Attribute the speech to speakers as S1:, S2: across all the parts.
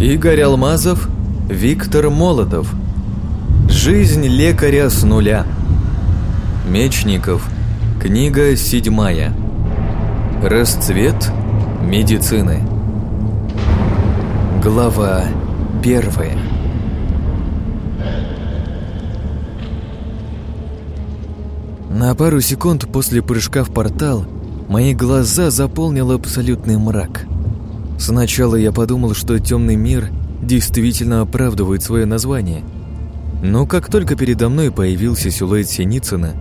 S1: Игорь Алмазов, Виктор Молотов. Жизнь лекаря с нуля. Мечников. Книга седьмая. Расцвет медицины. Глава первая. На пару секунд после прыжка в портал мои глаза заполнил абсолютный мрак. Сначала я подумал, что темный мир действительно оправдывает свое название. Но как только передо мной появился силуэт Синицына,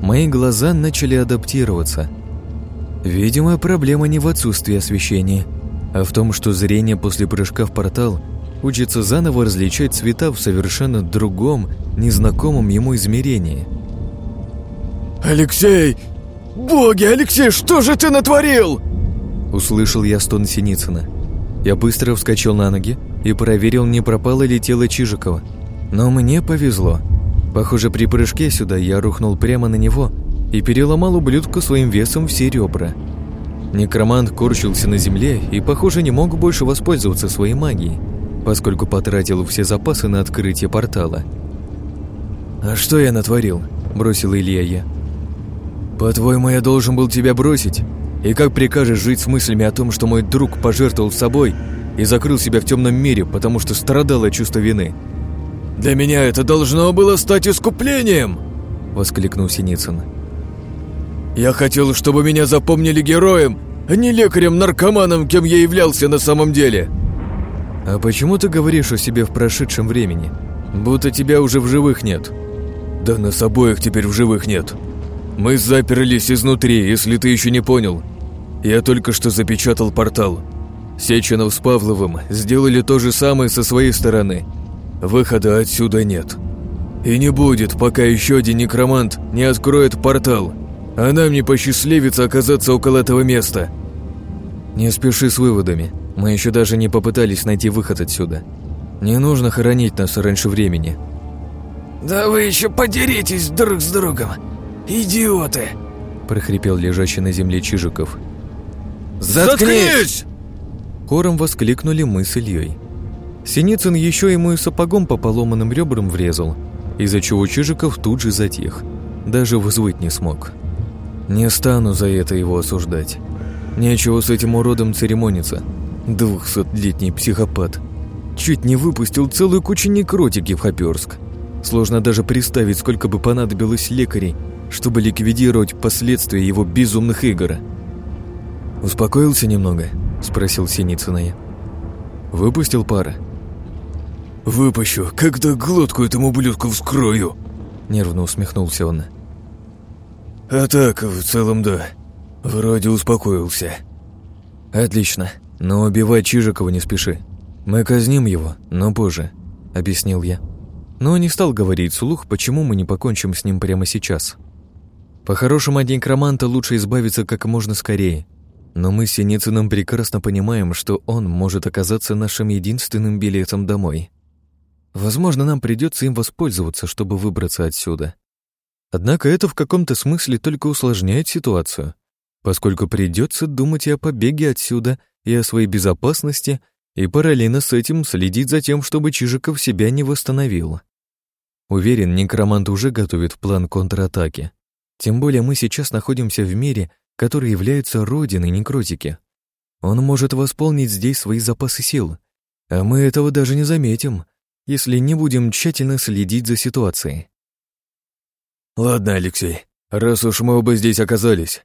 S1: мои глаза начали адаптироваться. Видимо, проблема не в отсутствии освещения, а в том, что зрение после прыжка в портал учится заново различать цвета в совершенно другом, незнакомом ему измерении –
S2: «Алексей! Боги, Алексей, что же ты натворил?»
S1: Услышал я стон Синицына. Я быстро вскочил на ноги и проверил, не пропало ли тело Чижикова. Но мне повезло. Похоже, при прыжке сюда я рухнул прямо на него и переломал ублюдку своим весом все ребра. Некромант корчился на земле и, похоже, не мог больше воспользоваться своей магией, поскольку потратил все запасы на открытие портала. «А что я натворил?» – бросил Илья я. «По-твоему, я должен был тебя бросить? И как прикажешь жить с мыслями о том, что мой друг пожертвовал собой и закрыл себя в темном мире, потому что страдал от чувства вины?»
S2: «Для меня это должно было стать искуплением!» — воскликнул Синицын. «Я хотел, чтобы меня запомнили героем, а не лекарем-наркоманом, кем я являлся на самом деле!»
S1: «А почему ты говоришь о себе в прошедшем времени? Будто тебя уже в живых нет?»
S2: «Да нас обоих теперь в живых нет!» Мы заперлись изнутри, если ты еще не понял. Я только что запечатал портал. Сеченов с Павловым сделали то же самое со своей стороны. Выхода отсюда нет. И не будет, пока еще один некромант не откроет портал, а нам не посчастливится оказаться около этого места.
S1: Не спеши с выводами. Мы еще даже не попытались найти выход отсюда. Не нужно хоронить нас раньше времени.
S3: Да вы еще подеритесь друг с другом. «Идиоты!»
S1: – прохрипел лежащий на земле Чижиков.
S2: «Заткнись!»
S1: Хором воскликнули мы с Ильей. Синицын еще ему и сапогом по поломанным ребрам врезал, из-за чего Чижиков тут же затих. Даже вызвать не смог. Не стану за это его осуждать. Нечего с этим уродом церемониться. Двухсотлетний психопат. Чуть не выпустил целую кучу некротики в Хоперск. Сложно даже представить, сколько бы понадобилось лекарей, чтобы ликвидировать последствия его безумных игр. «Успокоился немного?» – спросил Синицына «Выпустил пара?»
S2: «Выпущу, когда глотку этому ублюдку вскрою!» – нервно усмехнулся он. «А так, в целом, да. Вроде успокоился».
S1: «Отлично, но убивать Чижикова не спеши. Мы казним его, но позже», – объяснил я. Но не стал говорить слух, почему мы не покончим с ним прямо сейчас. По-хорошему, от некроманта лучше избавиться как можно скорее. Но мы с Синицыным прекрасно понимаем, что он может оказаться нашим единственным билетом домой. Возможно, нам придется им воспользоваться, чтобы выбраться отсюда. Однако это в каком-то смысле только усложняет ситуацию, поскольку придется думать и о побеге отсюда, и о своей безопасности, и параллельно с этим следить за тем, чтобы Чижиков себя не восстановил. Уверен, некромант уже готовит план контратаки. Тем более мы сейчас находимся в мире, который является родиной некротики. Он может восполнить здесь свои запасы сил, а мы этого даже не заметим, если не будем тщательно следить за ситуацией.
S2: «Ладно, Алексей, раз уж мы оба здесь оказались,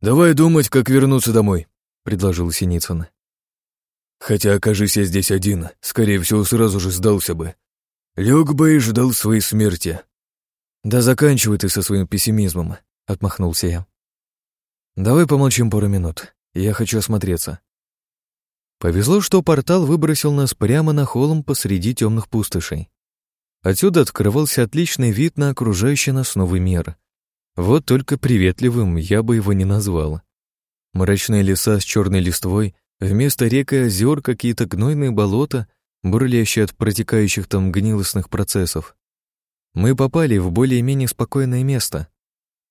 S2: давай думать, как вернуться домой», — предложил Синицын. «Хотя, окажись я здесь один, скорее всего, сразу же сдался бы. Лег бы и ждал своей смерти.
S1: «Да заканчивай ты со своим пессимизмом», — отмахнулся я. «Давай помолчим пару минут. Я хочу осмотреться». Повезло, что портал выбросил нас прямо на холм посреди темных пустошей. Отсюда открывался отличный вид на окружающий нас новый мир. Вот только приветливым я бы его не назвал. Мрачные леса с черной листвой, вместо рек и озер какие-то гнойные болота, бурлящие от протекающих там гнилостных процессов. Мы попали в более-менее спокойное место.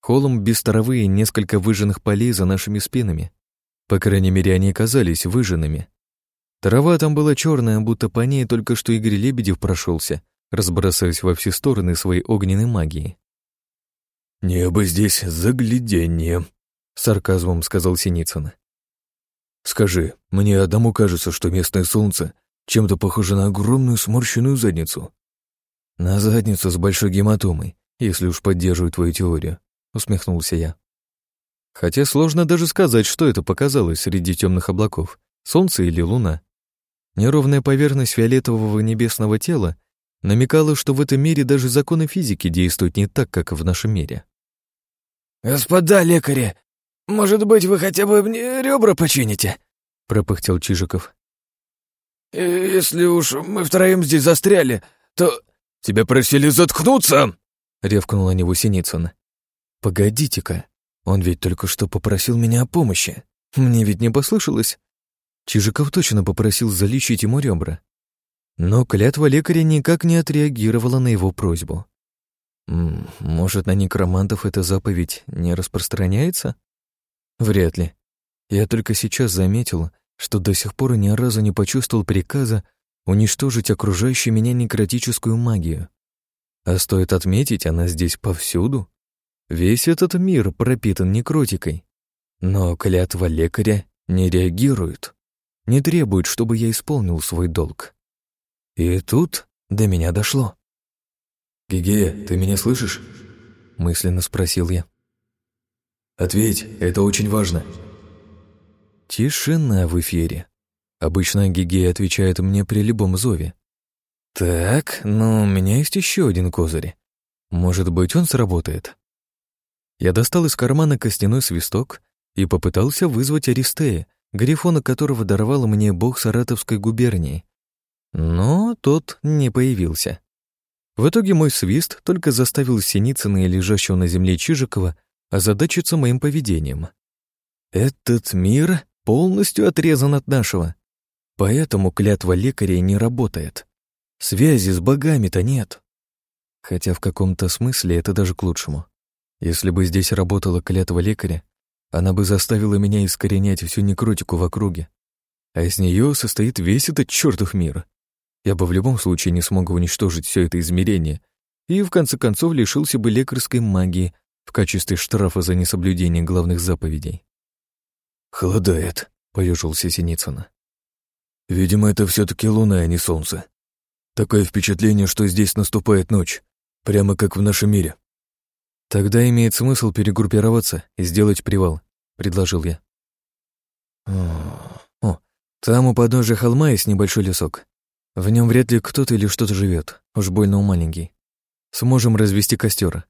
S1: Холм без травы и несколько выжженных полей за нашими спинами. По крайней мере, они казались выжженными. Трава там была черная, будто по ней только что Игорь Лебедев прошелся, разбросаясь во все стороны своей огненной магии.
S2: «Небо здесь загляденье», — сарказмом сказал Синицын. «Скажи, мне одному кажется, что местное солнце чем-то похоже на огромную сморщенную задницу».
S1: «На задницу с большой гематомой, если уж поддерживаю твою теорию», — усмехнулся я. Хотя сложно даже сказать, что это показалось среди темных облаков, солнце или луна. Неровная поверхность фиолетового небесного тела намекала, что в этом мире даже законы физики действуют не так, как в нашем мире.
S3: «Господа лекари, может быть, вы хотя бы мне ребра почините?» — пропыхтел Чижиков. «Если уж мы втроем здесь застряли, то...»
S2: «Тебя просили заткнуться!»
S1: — ревкнул на него Синицын. «Погодите-ка, он ведь только что попросил меня о помощи. Мне ведь не послышалось. Чижиков точно попросил залечить ему ребра. Но клятва лекаря никак не отреагировала на его просьбу. Может, на некромантов эта заповедь не распространяется? Вряд ли. Я только сейчас заметил, что до сих пор ни разу не почувствовал приказа уничтожить окружающую меня некротическую магию. А стоит отметить, она здесь повсюду. Весь этот мир пропитан некротикой. Но клятва лекаря не реагирует, не требует, чтобы я исполнил свой долг. И тут до меня дошло.
S2: «Гигея, ты меня слышишь?» — мысленно спросил я. «Ответь, это очень важно».
S1: Тишина в эфире. Обычно Гигея отвечает мне при любом зове. Так, ну, у меня есть еще один козырь. Может быть, он сработает. Я достал из кармана костяной свисток и попытался вызвать Аристея, грифона которого даровал мне бог Саратовской губернии. Но тот не появился. В итоге мой свист только заставил Синицына и лежащего на земле Чижикова озадачиться моим поведением. Этот мир полностью отрезан от нашего, поэтому клятва лекаря не работает. Связи с богами-то нет. Хотя в каком-то смысле это даже к лучшему. Если бы здесь работала клятва лекаря, она бы заставила меня искоренять всю некротику в округе. А из нее состоит весь этот чертов мир. Я бы в любом случае не смог уничтожить все это измерение и, в конце концов, лишился бы лекарской магии в качестве штрафа за несоблюдение главных заповедей.
S2: «Холодает», — поежился Синицына. «Видимо, это все таки луна, а не солнце. Такое впечатление, что здесь наступает ночь, прямо как в нашем мире».
S1: «Тогда имеет смысл перегруппироваться и сделать привал», — предложил я. «О, там у подножия холма есть небольшой лесок. В нем вряд ли кто-то или что-то живет, уж больно маленький. Сможем развести костер.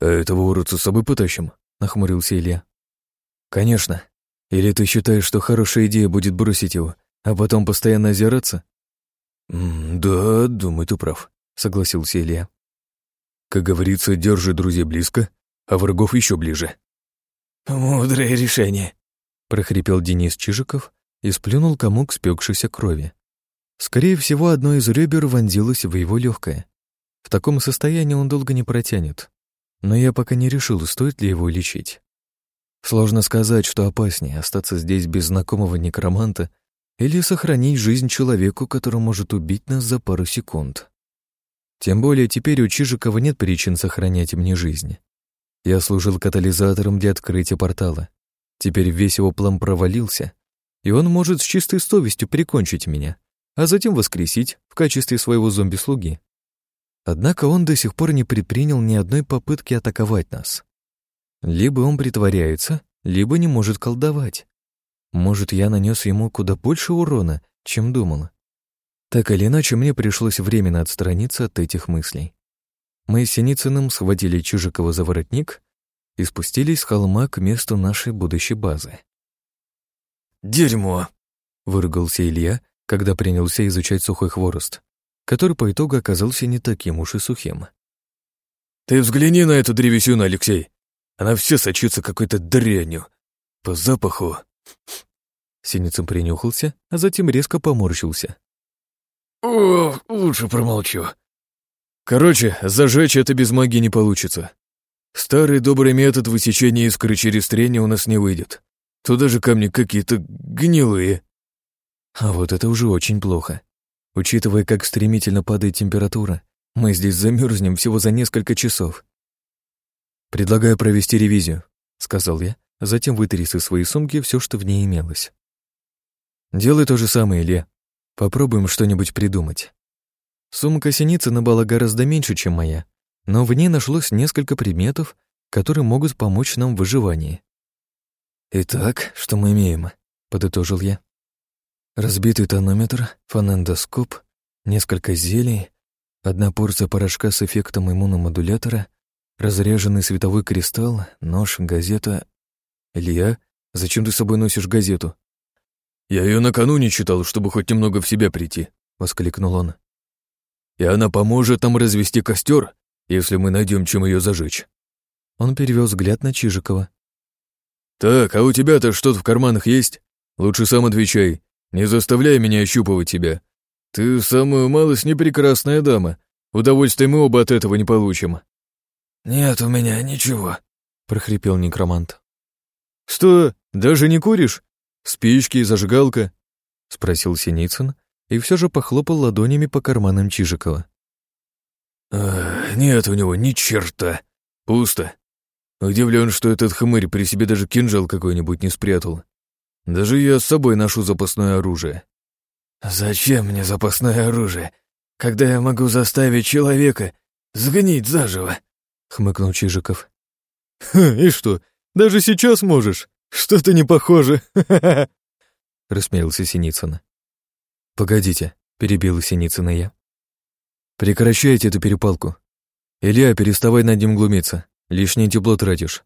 S2: «А этого уродца с собой потащим?» — нахмурился Илья.
S1: «Конечно. Или ты считаешь, что хорошая идея будет бросить его, а потом постоянно озираться?»
S2: «Да, думаю, ты прав», — согласился Илья. Как говорится, держи друзей близко, а врагов еще ближе.
S3: «Мудрое решение», —
S1: прохрипел Денис Чижиков и сплюнул комок спекшейся крови. Скорее всего, одно из ребер вонзилось в его легкое. В таком состоянии он долго не протянет. Но я пока не решил, стоит ли его лечить. Сложно сказать, что опаснее — остаться здесь без знакомого некроманта или сохранить жизнь человеку, который может убить нас за пару секунд. Тем более теперь у Чижикова нет причин сохранять мне жизнь. Я служил катализатором для открытия портала. Теперь весь его план провалился, и он может с чистой совестью прикончить меня, а затем воскресить в качестве своего зомби-слуги. Однако он до сих пор не предпринял ни одной попытки атаковать нас. Либо он притворяется, либо не может колдовать. Может, я нанес ему куда больше урона, чем думал. Так или иначе, мне пришлось временно отстраниться от этих мыслей. Мы с Синицыным схватили Чижикова за воротник и спустились с холма к месту нашей будущей базы.
S3: «Дерьмо!»
S1: — выругался Илья, когда принялся изучать сухой хворост, который по итогу оказался не таким уж и сухим.
S2: «Ты взгляни на эту древесину, Алексей! Она все сочится какой-то дрянью. По запаху...»
S1: Синицын принюхался, а затем резко поморщился.
S3: О, лучше промолчу.
S2: Короче, зажечь это без магии не получится. Старый добрый метод высечения искры через трение у нас не выйдет. Туда же камни какие-то гнилые.
S1: А вот это уже очень плохо. Учитывая, как стремительно падает температура, мы здесь замерзнем всего за несколько часов. «Предлагаю провести ревизию», — сказал я, затем вытряс из своей сумки все, что в ней имелось. «Делай то же самое, Илья. Попробуем что-нибудь придумать». Сумка Синицына была гораздо меньше, чем моя, но в ней нашлось несколько предметов, которые могут помочь нам в выживании. «Итак, что мы имеем?» — подытожил я. Разбитый тонометр, фонендоскоп, несколько зелий, одна порция порошка с эффектом иммуномодулятора, разряженный световой кристалл, нож, газета. «Илья, зачем ты с собой носишь газету?»
S2: «Я ее накануне читал, чтобы хоть немного в себя прийти», — воскликнул он. «И она поможет нам развести костер, если мы найдем, чем ее зажечь».
S1: Он перевел взгляд на Чижикова.
S2: «Так, а у тебя-то что-то в карманах есть? Лучше сам отвечай. Не заставляй меня ощупывать тебя. Ты самую малость непрекрасная дама. Удовольствия мы оба от этого не получим».
S3: «Нет у меня ничего», — прохрипел некромант.
S2: «Что, даже не куришь? Спички, и зажигалка?»
S1: — спросил Синицын и все же похлопал ладонями по карманам Чижикова.
S2: «Нет у него ни черта. Пусто. Удивлен, что этот хмырь при себе даже кинжал какой-нибудь не спрятал. Даже я с собой ношу запасное оружие.
S3: Зачем мне запасное оружие, когда я могу заставить человека сгнить заживо? Хмыкнул Чижиков.
S2: и что, даже сейчас можешь? Что-то не похоже.
S1: Рассмеялся Синицын. Погодите, перебил Синицына я. Прекращайте эту перепалку. Илья, переставай над ним глумиться. Лишнее тепло тратишь.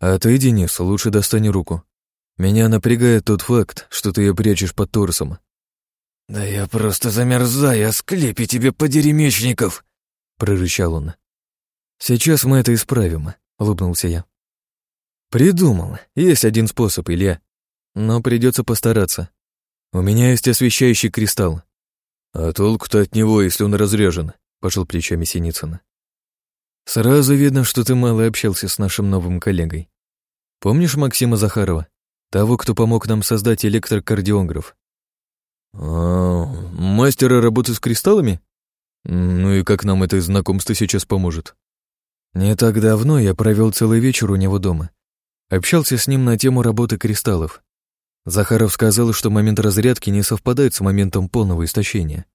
S1: А ты, Денис, лучше достань руку. Меня напрягает тот факт, что ты ее прячешь под торсом.
S3: «Да я просто замерзаю, склепи тебе подеремечников!» — прорычал он.
S1: «Сейчас мы это исправим», — улыбнулся я. «Придумал. Есть один способ, Илья. Но придется постараться. У меня есть освещающий кристалл».
S2: «А толку-то от него, если он разряжен», — пошел плечами Синицына.
S1: Сразу видно, что ты мало общался с нашим новым коллегой. Помнишь Максима Захарова? Того, кто помог нам создать электрокардиограф?
S2: А, мастера работы с кристаллами? Ну и как нам это знакомство сейчас поможет?
S1: Не так давно я провел целый вечер у него дома. Общался с ним на тему работы кристаллов. Захаров сказал, что момент разрядки не совпадает с моментом полного истощения.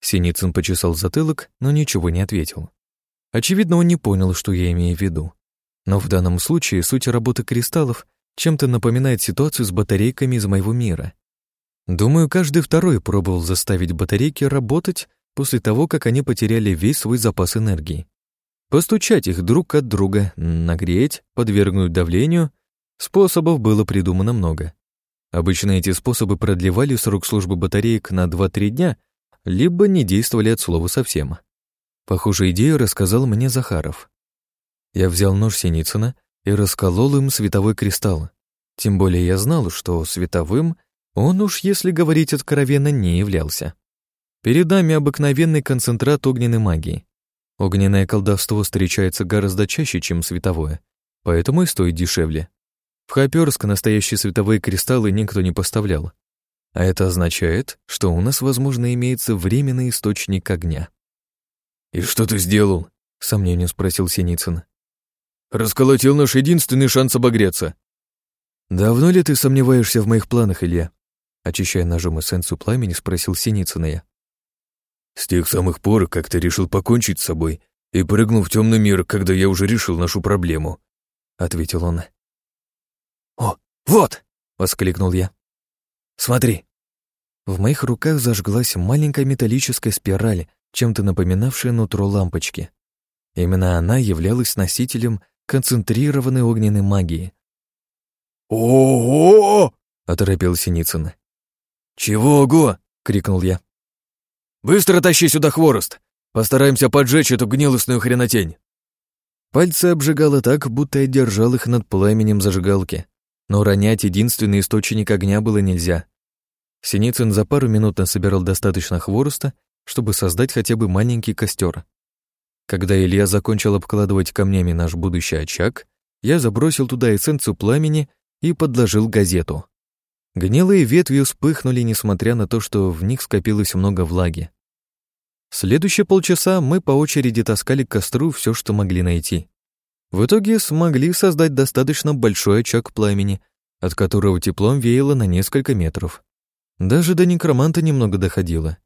S1: Синицын почесал затылок, но ничего не ответил. Очевидно, он не понял, что я имею в виду. Но в данном случае суть работы кристаллов чем-то напоминает ситуацию с батарейками из моего мира. Думаю, каждый второй пробовал заставить батарейки работать после того, как они потеряли весь свой запас энергии. Постучать их друг от друга, нагреть, подвергнуть давлению. Способов было придумано много. Обычно эти способы продлевали срок службы батареек на 2-3 дня, либо не действовали от слова совсем. Похожую идею рассказал мне Захаров. Я взял нож Синицына и расколол им световой кристалл. Тем более я знал, что световым он уж, если говорить откровенно, не являлся. Перед нами обыкновенный концентрат огненной магии. Огненное колдовство встречается гораздо чаще, чем световое, поэтому и стоит дешевле. В Хоперск настоящие световые кристаллы никто не поставлял. А это означает, что у нас, возможно, имеется временный источник огня.
S2: «И что ты сделал?»
S1: — сомнением спросил Синицын.
S2: «Расколотил наш единственный шанс обогреться».
S1: «Давно ли ты сомневаешься в моих планах, Илья?» Очищая ножом эссенцию пламени, спросил Синицына я.
S2: «С тех самых пор, как ты решил покончить с собой и прыгнул в темный мир, когда я уже решил нашу проблему», — ответил он.
S3: «О, вот!»
S1: — воскликнул я. «Смотри!» В моих руках зажглась маленькая металлическая спираль, чем-то напоминавшая нутро лампочки. Именно она являлась носителем концентрированной огненной магии.
S2: «Ого!»
S1: — оторопел Синицын.
S3: «Чего ого?»
S1: — крикнул я.
S3: «Быстро тащи сюда хворост! Постараемся поджечь эту гнилостную хренотень!»
S1: Пальцы обжигало так, будто я держал их над пламенем зажигалки, но ронять единственный источник огня было нельзя. Синицын за пару минут насобирал достаточно хвороста чтобы создать хотя бы маленький костер. Когда Илья закончил обкладывать камнями наш будущий очаг, я забросил туда эссенцию пламени и подложил газету. Гнилые ветви вспыхнули, несмотря на то, что в них скопилось много влаги. Следующие полчаса мы по очереди таскали к костру все, что могли найти. В итоге смогли создать достаточно большой очаг пламени, от которого теплом веяло на несколько метров. Даже до некроманта немного доходило.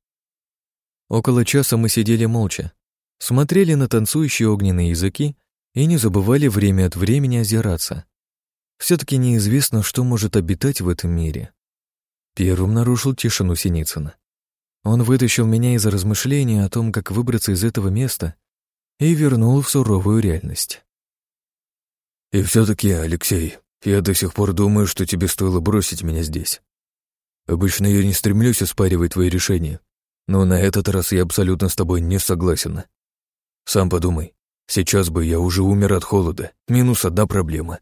S1: Около часа мы сидели молча, смотрели на танцующие огненные языки и не забывали время от времени озираться. Все таки неизвестно, что может обитать в этом мире. Первым нарушил тишину Синицына. Он вытащил меня из размышления о том, как выбраться из этого места, и вернул в суровую реальность.
S2: «И все таки Алексей, я до сих пор думаю, что тебе стоило бросить меня здесь. Обычно я не стремлюсь оспаривать твои решения, но на этот раз я абсолютно с тобой не согласен. Сам подумай, сейчас бы я уже умер от холода, минус одна проблема.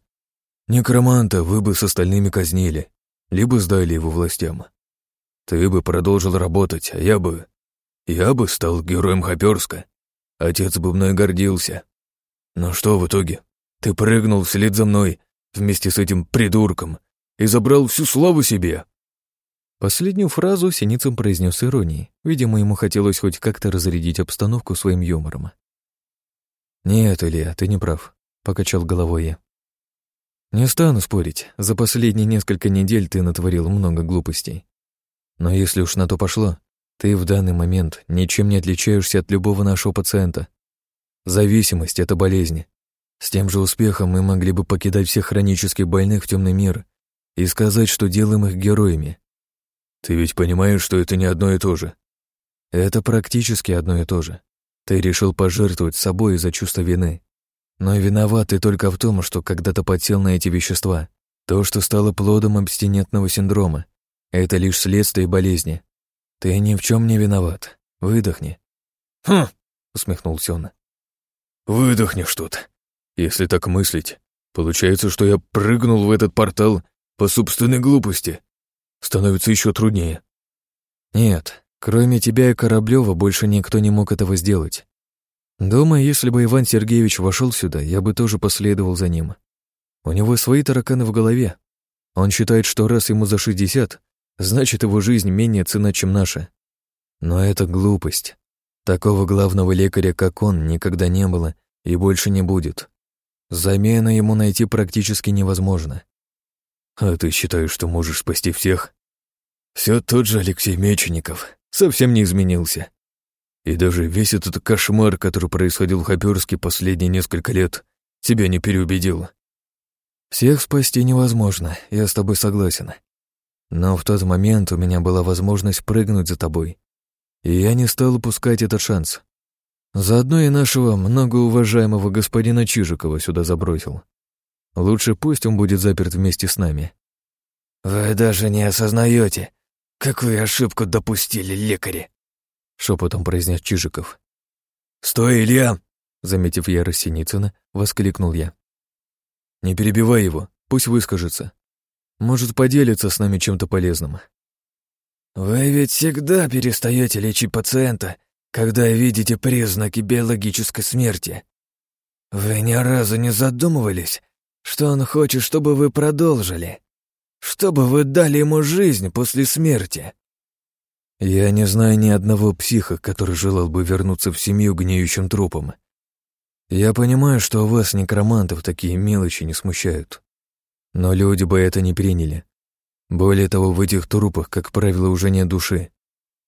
S2: Некроманта вы бы с остальными казнили, либо сдали его властям. Ты бы продолжил работать, а я бы... Я бы стал героем Хоперска. Отец бы мной гордился. Но что в итоге? Ты прыгнул вслед за мной вместе с этим придурком и забрал всю славу себе.
S1: Последнюю фразу Синицын произнес иронией. Видимо, ему хотелось хоть как-то разрядить обстановку своим юмором. «Нет, Илья, ты не прав», — покачал головой я. «Не стану спорить. За последние несколько недель ты натворил много глупостей. Но если уж на то пошло, ты в данный момент ничем не отличаешься от любого нашего пациента. Зависимость — это болезнь. С тем же успехом мы могли бы покидать всех хронических больных в темный мир и сказать, что делаем их героями.
S2: Ты ведь понимаешь, что это не одно и то же?
S1: Это практически одно и то же. Ты решил пожертвовать собой из-за чувства вины. Но виноват ты только в том, что когда-то подсел на эти вещества. То, что стало плодом абстинентного синдрома. Это лишь следствие болезни. Ты ни в чем не виноват. Выдохни.
S2: Хм, усмехнулся он. Выдохнешь тут. Если так мыслить, получается, что я прыгнул в этот портал по собственной глупости становится еще труднее.
S1: Нет, кроме тебя и Кораблева больше никто не мог этого сделать. Думаю, если бы Иван Сергеевич вошел сюда, я бы тоже последовал за ним. У него свои тараканы в голове. Он считает, что раз ему за 60, значит его жизнь менее цена, чем наша. Но это глупость. Такого главного лекаря, как он, никогда не было и больше не будет. Замена ему найти практически невозможно.
S2: А ты считаешь, что можешь спасти всех? Все тот же Алексей Мечеников, совсем не изменился. И даже весь этот кошмар, который происходил в Хоперске последние несколько лет, тебя не переубедил.
S1: Всех спасти невозможно, я с тобой согласен. Но в тот момент у меня была возможность прыгнуть за тобой, и я не стал упускать этот шанс. Заодно и нашего многоуважаемого господина Чижикова сюда забросил. Лучше пусть он будет заперт вместе с нами.
S3: «Вы даже не осознаете, какую ошибку допустили лекари!»
S1: Шепотом произнес Чижиков.
S2: «Стой, Илья!»
S1: Заметив ярость Синицына, воскликнул я. «Не перебивай его, пусть выскажется. Может, поделится с нами чем-то полезным».
S3: «Вы ведь всегда перестаете лечить пациента, когда видите признаки биологической смерти. Вы ни разу не задумывались, что он хочет, чтобы вы продолжили, чтобы вы дали ему жизнь после смерти.
S1: Я не знаю ни одного психа, который желал бы вернуться в семью гниющим трупом. Я понимаю, что у вас, некромантов, такие мелочи не смущают. Но люди бы это не приняли. Более того, в этих трупах, как правило, уже нет души.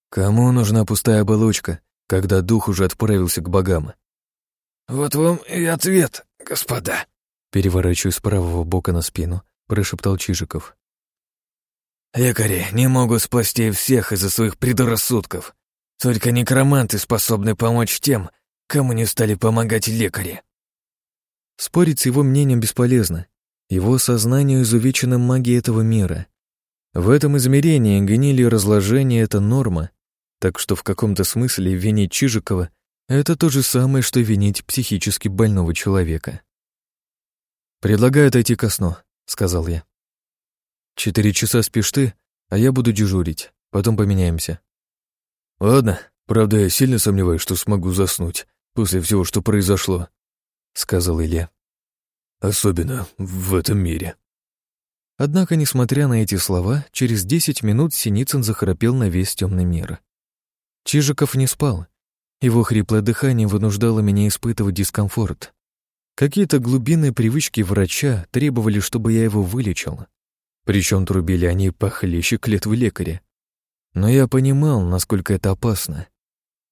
S1: Кому нужна пустая оболочка, когда дух уже отправился к богам?
S3: Вот вам и ответ, господа.
S1: Переворачивая с правого бока на спину, прошептал Чижиков.
S3: «Лекари не могут спасти всех из-за своих предрассудков. Только некроманты способны помочь тем, кому не стали помогать лекари».
S1: Спорить с его мнением бесполезно. Его сознанию изувечена магия этого мира. В этом измерении гнили и разложение — это норма, так что в каком-то смысле винить Чижикова — это то же самое, что винить психически больного человека. «Предлагаю отойти ко сну», — сказал я. «Четыре часа спишь ты, а я буду дежурить. Потом поменяемся».
S2: «Ладно, правда, я сильно сомневаюсь, что смогу заснуть после всего, что произошло», — сказал Илья. «Особенно в этом мире».
S1: Однако, несмотря на эти слова, через десять минут Синицын захрапел на весь темный мир. Чижиков не спал. Его хриплое дыхание вынуждало меня испытывать дискомфорт. Какие-то глубинные привычки врача требовали, чтобы я его вылечил. Причем трубили они похлеще клетвы лекаря. Но я понимал, насколько это опасно.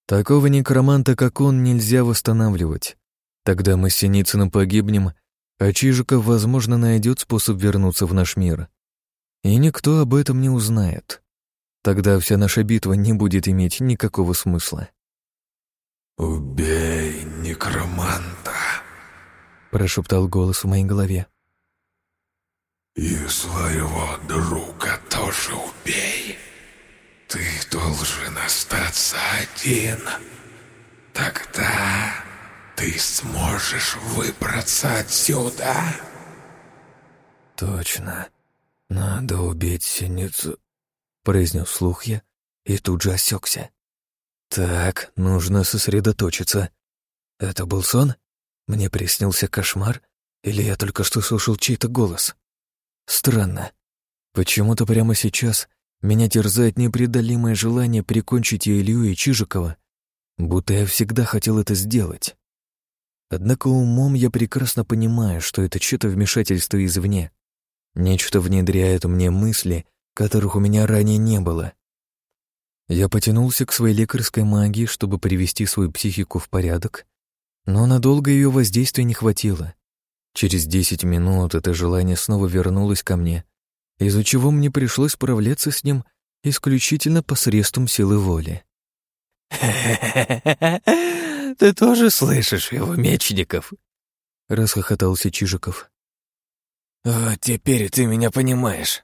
S1: Такого некроманта, как он, нельзя восстанавливать. Тогда мы с Синицыным погибнем, а Чижиков, возможно, найдет способ вернуться в наш мир. И никто об этом не узнает. Тогда вся наша битва не будет иметь никакого смысла.
S4: «Убей некроманта», —
S1: прошептал голос в моей голове.
S4: «И своего друга тоже убей. Ты должен остаться один. Тогда ты сможешь выбраться отсюда».
S3: «Точно. Надо убить синицу», — произнес слух я и тут же осекся. «Так, нужно сосредоточиться. Это был сон? Мне приснился кошмар? Или я только что слушал чей-то голос? Странно. Почему-то прямо сейчас меня терзает непреодолимое желание прикончить и Илью, и Чижикова, будто я всегда хотел это сделать. Однако умом я прекрасно понимаю, что это чье-то вмешательство извне. Нечто внедряет мне мысли, которых у меня ранее не было. Я потянулся к своей лекарской магии, чтобы привести свою психику в порядок, но надолго ее воздействия не хватило. Через десять минут это желание снова вернулось ко мне, из-за чего мне пришлось справляться с ним исключительно посредством силы воли.
S5: Ты тоже слышишь его, Мечников?»
S1: — расхохотался Чижиков.
S5: «О, теперь ты меня понимаешь.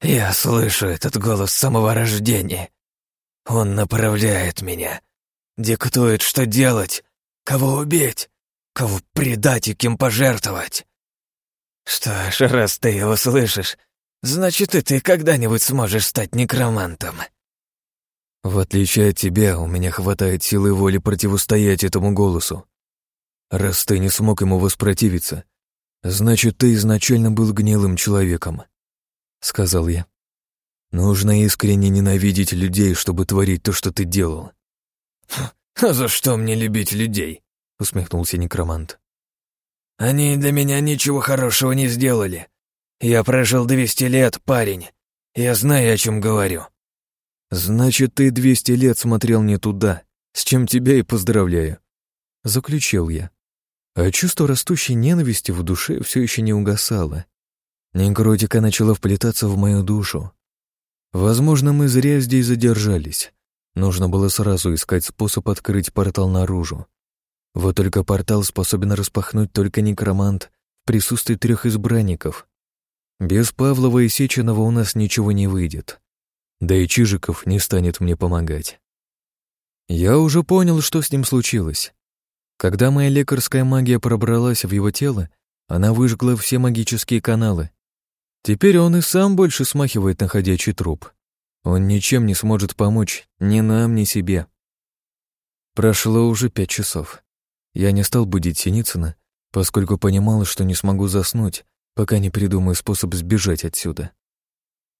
S5: Я слышу этот голос с самого рождения. Он направляет меня, диктует, что делать, кого убить, кого предать и кем пожертвовать. Что ж, раз ты его слышишь, значит и ты когда-нибудь сможешь стать некромантом».
S1: В отличие от тебя, у меня хватает силы воли противостоять этому голосу. Раз ты не смог ему воспротивиться, значит, ты изначально был гнилым человеком, — сказал я. Нужно искренне ненавидеть людей, чтобы творить то, что ты делал.
S5: «А за что мне любить людей?» — усмехнулся некромант. «Они для меня ничего хорошего не сделали. Я прожил двести лет, парень. Я знаю, о чем говорю.
S1: «Значит, ты двести лет смотрел не туда, с чем тебя и поздравляю», — заключил я. А чувство растущей ненависти в душе все еще не угасало. Некротика начала вплетаться в мою душу. Возможно, мы зря здесь задержались. Нужно было сразу искать способ открыть портал наружу. Вот только портал способен распахнуть только некромант в присутствии трех избранников. Без Павлова и Сеченова у нас ничего не выйдет. Да и Чижиков не станет мне помогать. Я уже понял, что с ним случилось. Когда моя лекарская магия пробралась в его тело, она выжгла все магические каналы. Теперь он и сам больше смахивает на ходячий труп. Он ничем не сможет помочь ни нам, ни себе. Прошло уже пять часов. Я не стал будить Синицына, поскольку понимал, что не смогу заснуть, пока не придумаю способ сбежать отсюда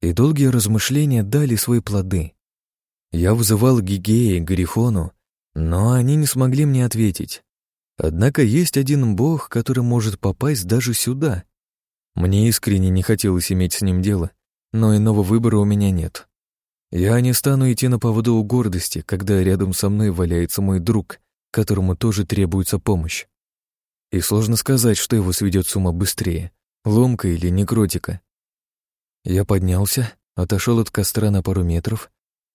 S1: и долгие размышления дали свои плоды. Я вызывал Гигея и Грифону, но они не смогли мне ответить. Однако есть один бог, который может попасть даже сюда. Мне искренне не хотелось иметь с ним дело, но иного выбора у меня нет. Я не стану идти на поводу у гордости, когда рядом со мной валяется мой друг, которому тоже требуется помощь. И сложно сказать, что его сведет с ума быстрее, ломка или некротика. Я поднялся, отошел от костра на пару метров,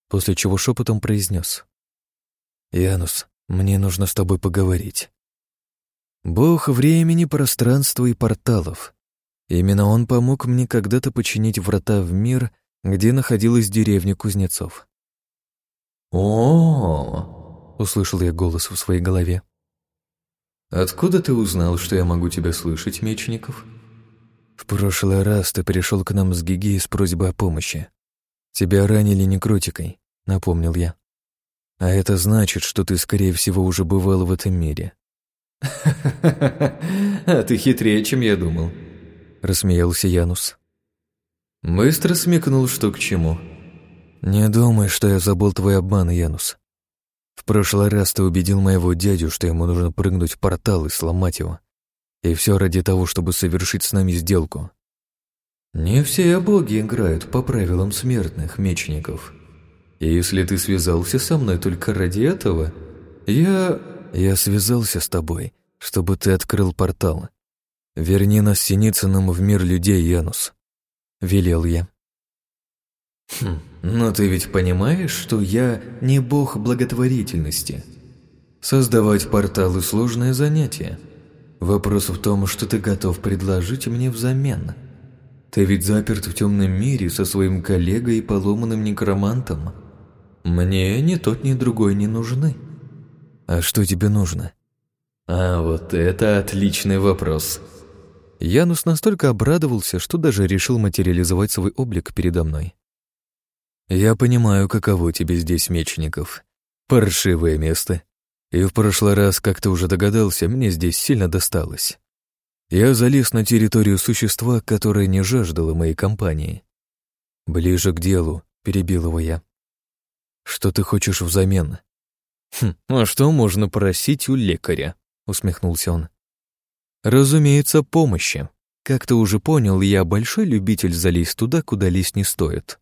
S1: после чего шепотом произнес. «Янус, мне нужно с тобой поговорить. Бог времени, пространства и порталов. Именно он помог мне когда-то починить врата в мир, где находилась деревня кузнецов.
S5: о,
S1: услышал я голос в своей голове. «Откуда ты узнал, что я могу тебя слышать, Мечников?» В прошлый раз ты пришел к нам с Гиги с просьбой о помощи. Тебя ранили некротикой, напомнил я. А это значит, что ты, скорее всего, уже бывал в этом мире.
S5: А ты хитрее, чем я думал, рассмеялся Янус.
S1: Быстро смекнул, что к чему. «Не думай, что я забыл твой обман, Янус. В прошлый раз ты убедил моего дядю, что ему нужно прыгнуть в портал и сломать его. И все ради того, чтобы совершить с нами сделку. Не все боги играют по правилам смертных мечников. И если ты связался со мной только ради этого, я... Я связался с тобой, чтобы ты открыл портал. Верни нас Синицыным в мир людей, Янус. Велел я. Хм, но ты ведь понимаешь, что я не бог благотворительности. Создавать порталы – сложное занятие. Вопрос в том, что ты готов предложить мне взамен. Ты ведь заперт в темном мире со своим коллегой и поломанным некромантом. Мне ни тот, ни другой не нужны. А что тебе нужно? А вот это отличный вопрос. Янус настолько обрадовался, что даже решил материализовать свой облик передо мной. «Я понимаю, каково тебе здесь, Мечников. Паршивое место. И в прошлый раз, как ты уже догадался, мне здесь сильно досталось. Я залез на территорию существа, которое не жаждало моей компании. Ближе к делу, перебил его я. Что ты хочешь взамен? Хм, а что можно просить у лекаря? усмехнулся он. Разумеется, помощи. Как ты уже понял, я большой любитель залезть туда, куда лезть не стоит.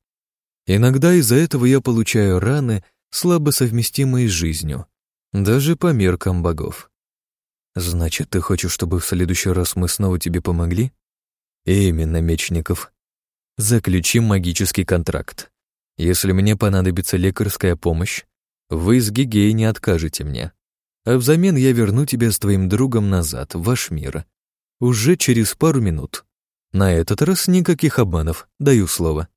S1: Иногда из-за этого я получаю раны, слабо совместимые с жизнью, даже по меркам богов. Значит, ты хочешь, чтобы в следующий раз мы снова тебе помогли? Именно, Мечников. Заключим магический контракт. Если мне понадобится лекарская помощь, вы с Гигей не откажете мне. А взамен я верну тебя с твоим другом назад, в ваш мир. Уже через пару минут. На этот раз никаких обманов, даю слово.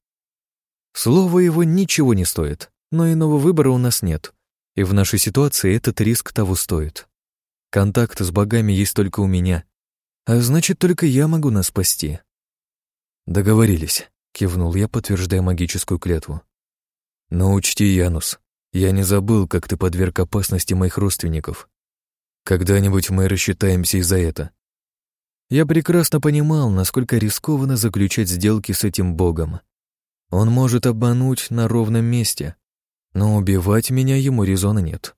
S1: Слово его ничего не стоит, но иного выбора у нас нет, и в нашей ситуации этот риск того стоит. Контакт с богами есть только у меня, а значит, только я могу нас спасти. Договорились, кивнул я, подтверждая магическую клятву. Но учти, Янус, я не забыл, как ты подверг опасности моих родственников. Когда-нибудь мы рассчитаемся и за это. Я прекрасно понимал, насколько рискованно заключать сделки с этим богом. Он может обмануть на ровном месте, но убивать меня ему резона нет.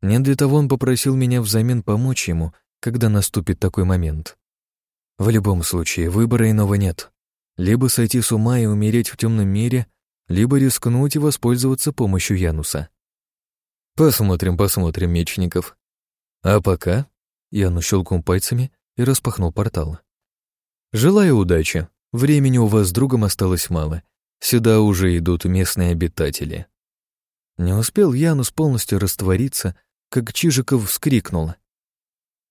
S1: Не для того он попросил меня взамен помочь ему, когда наступит такой момент. В любом случае, выбора иного нет. Либо сойти с ума и умереть в темном мире, либо рискнуть и воспользоваться помощью Януса. Посмотрим, посмотрим, мечников. А пока Янус щелкнул пальцами и распахнул портал. Желаю удачи. Времени у вас с другом осталось мало, Сюда уже идут местные обитатели. Не успел Янус полностью раствориться, как Чижиков вскрикнул.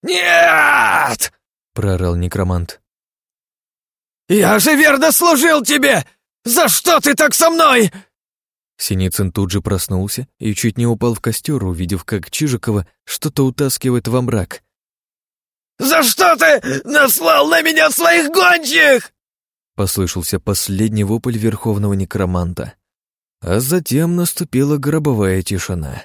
S5: «Нет!» — проорал некромант. «Я же верно служил тебе! За что ты так со мной?»
S1: Синицын тут же проснулся и чуть не упал в костер, увидев, как Чижикова что-то утаскивает во мрак.
S5: «За что ты наслал на меня своих гончих?»
S1: Послышался последний вопль верховного некроманта. А затем наступила гробовая тишина.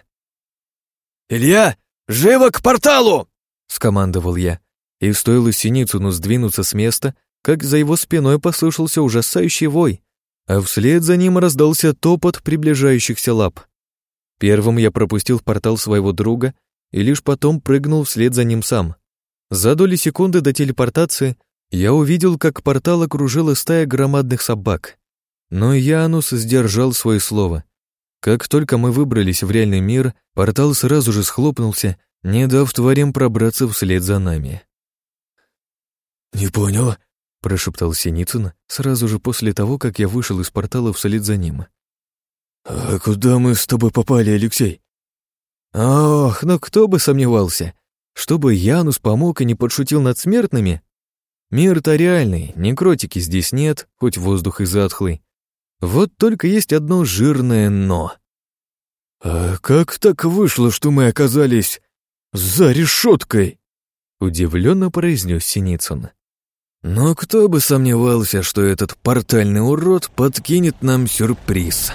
S5: «Илья, живо к порталу!» — скомандовал я. И стоило Синицыну сдвинуться с места, как за его спиной послышался ужасающий вой, а вслед за ним раздался топот приближающихся лап. Первым я пропустил в портал своего друга и лишь потом прыгнул вслед за ним сам. За доли секунды до телепортации я увидел, как портал окружила стая громадных собак. Но Янус сдержал свое слово. Как только мы выбрались в реальный мир, портал сразу же схлопнулся, не дав тварям пробраться вслед за нами. «Не понял», —
S1: прошептал Синицын сразу же после того, как я вышел из портала вслед за ним.
S5: «А куда мы с тобой попали, Алексей?»
S1: «Ох, ну кто бы сомневался. Чтобы Янус помог и не подшутил над смертными, Мир-то реальный, некротики здесь нет, хоть воздух и затхлый. Вот только есть одно жирное «но».
S5: «А как так вышло, что мы оказались за решеткой?»
S1: Удивленно произнес Синицын.
S5: «Но кто бы сомневался, что этот портальный урод подкинет нам сюрприз».